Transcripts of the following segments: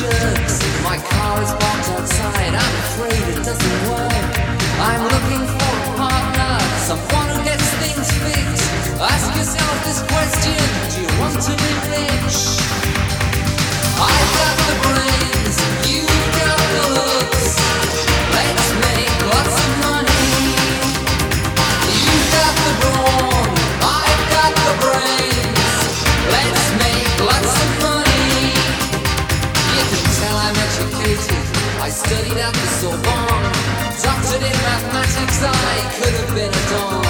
My car is parked outside. I'm afraid it doesn't work. studied at the Sorbonne, doctored in mathematics, I could have been a don.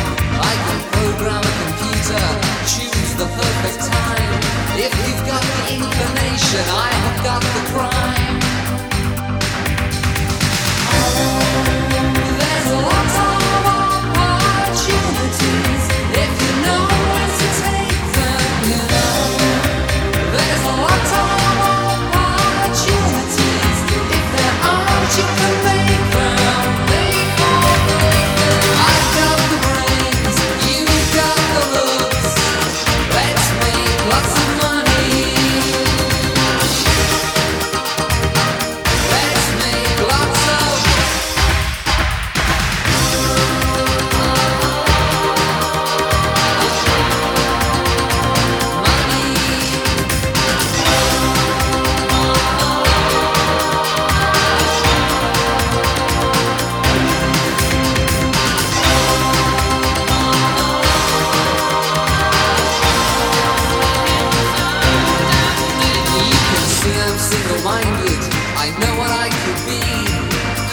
like to be.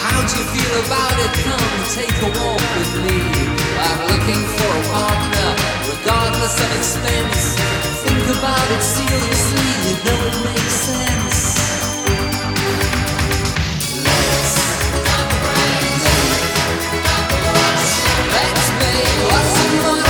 How'd you feel about it? Come take a walk with me. I'm looking for a partner, regardless of expense. Think about it seriously, you know it makes sense. Let's, Let's make lots of money.